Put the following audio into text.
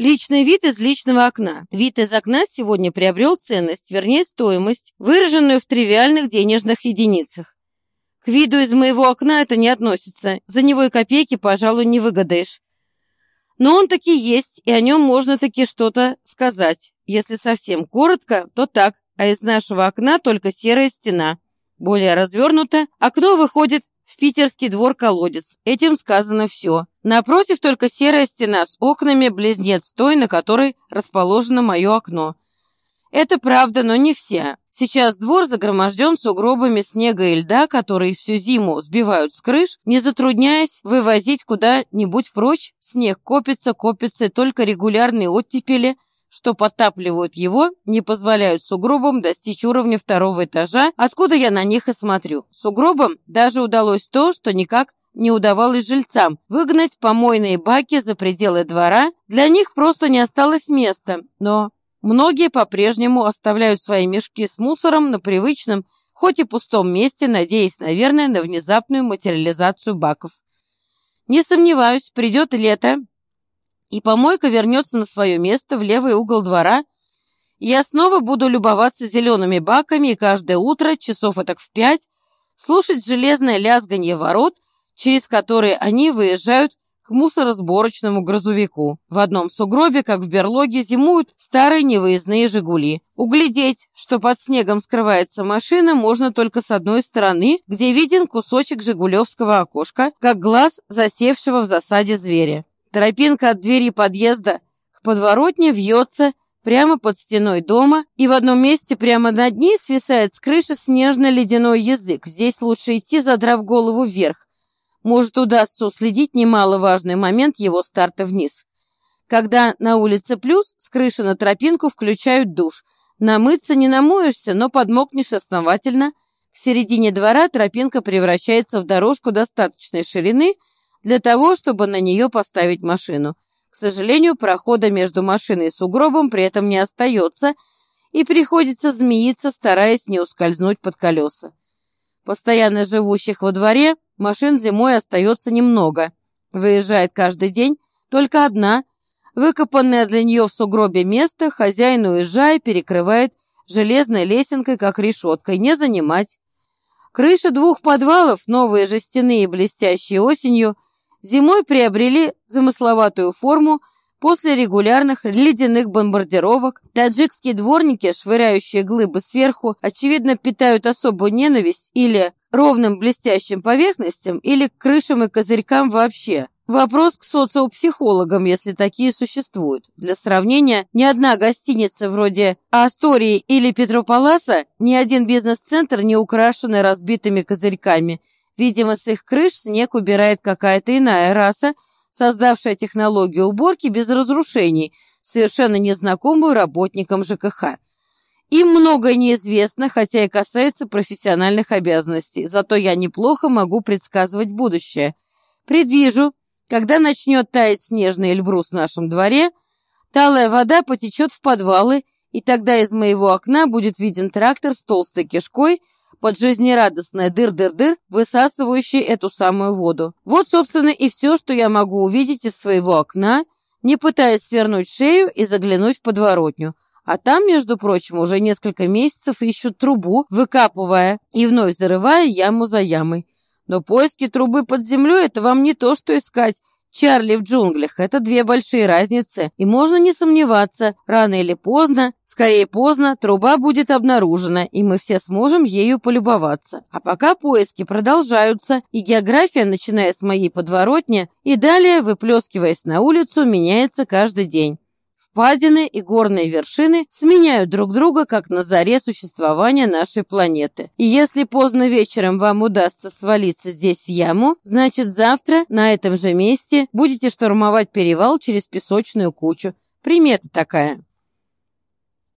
Личный вид из личного окна. Вид из окна сегодня приобрел ценность, вернее стоимость, выраженную в тривиальных денежных единицах. К виду из моего окна это не относится. За него и копейки, пожалуй, не выгадаешь. Но он таки есть, и о нем можно таки что-то сказать. Если совсем коротко, то так, а из нашего окна только серая стена. Более развернуто, окно выходит в питерский двор-колодец. Этим сказано все. Напротив только серая стена с окнами, близнец той, на которой расположено мое окно. Это правда, но не вся. Сейчас двор загроможден сугробами снега и льда, которые всю зиму сбивают с крыш, не затрудняясь вывозить куда-нибудь прочь. Снег копится, копится, только регулярные оттепели, что подтапливают его, не позволяют сугробам достичь уровня второго этажа, откуда я на них и смотрю. Сугробам даже удалось то, что никак не удавалось жильцам выгнать помойные баки за пределы двора. Для них просто не осталось места, но Многие по-прежнему оставляют свои мешки с мусором на привычном, хоть и пустом месте, надеясь, наверное, на внезапную материализацию баков. Не сомневаюсь, придет лето, и помойка вернется на свое место в левый угол двора, я снова буду любоваться зелеными баками и каждое утро, часов так в пять, слушать железное лязганье ворот, через которые они выезжают к мусоросборочному грузовику. В одном сугробе, как в берлоге, зимуют старые невыездные «Жигули». Углядеть, что под снегом скрывается машина, можно только с одной стороны, где виден кусочек жигулевского окошка, как глаз засевшего в засаде зверя. Тропинка от двери подъезда к подворотне вьется прямо под стеной дома, и в одном месте прямо над ней свисает с крыши снежно-ледяной язык. Здесь лучше идти, задрав голову вверх, может, удастся уследить немаловажный момент его старта вниз. Когда на улице плюс, с крыши на тропинку включают душ. Намыться не намоешься, но подмокнешь основательно. К середине двора тропинка превращается в дорожку достаточной ширины для того, чтобы на нее поставить машину. К сожалению, прохода между машиной и сугробом при этом не остается, и приходится змеиться, стараясь не ускользнуть под колеса. Постоянно живущих во дворе машин зимой остается немного. Выезжает каждый день только одна. Выкопанное для нее в сугробе место хозяин, уезжая, перекрывает железной лесенкой, как решеткой, не занимать. Крыши двух подвалов, новые жестяные, блестящие осенью, зимой приобрели замысловатую форму, После регулярных ледяных бомбардировок таджикские дворники, швыряющие глыбы сверху, очевидно питают особую ненависть или ровным блестящим поверхностям, или к крышам и козырькам вообще. Вопрос к социопсихологам, если такие существуют. Для сравнения, ни одна гостиница вроде Астории или Петропаласа, ни один бизнес-центр не украшены разбитыми козырьками. Видимо, с их крыш снег убирает какая-то иная раса, создавшая технологию уборки без разрушений, совершенно незнакомую работникам ЖКХ. Им многое неизвестно, хотя и касается профессиональных обязанностей, зато я неплохо могу предсказывать будущее. Предвижу, когда начнет таять снежный эльбрус в нашем дворе, талая вода потечет в подвалы, и тогда из моего окна будет виден трактор с толстой кишкой, под жизнерадостное дыр-дыр-дыр, высасывающий эту самую воду. Вот, собственно, и все, что я могу увидеть из своего окна, не пытаясь свернуть шею и заглянуть в подворотню. А там, между прочим, уже несколько месяцев ищут трубу, выкапывая и вновь зарывая яму за ямой. Но поиски трубы под землей – это вам не то, что искать Чарли в джунглях – это две большие разницы, и можно не сомневаться, рано или поздно, скорее поздно, труба будет обнаружена, и мы все сможем ею полюбоваться. А пока поиски продолжаются, и география, начиная с моей подворотни, и далее, выплескиваясь на улицу, меняется каждый день. Впадины и горные вершины сменяют друг друга, как на заре существования нашей планеты. И если поздно вечером вам удастся свалиться здесь в яму, значит завтра на этом же месте будете штурмовать перевал через песочную кучу. Примета такая.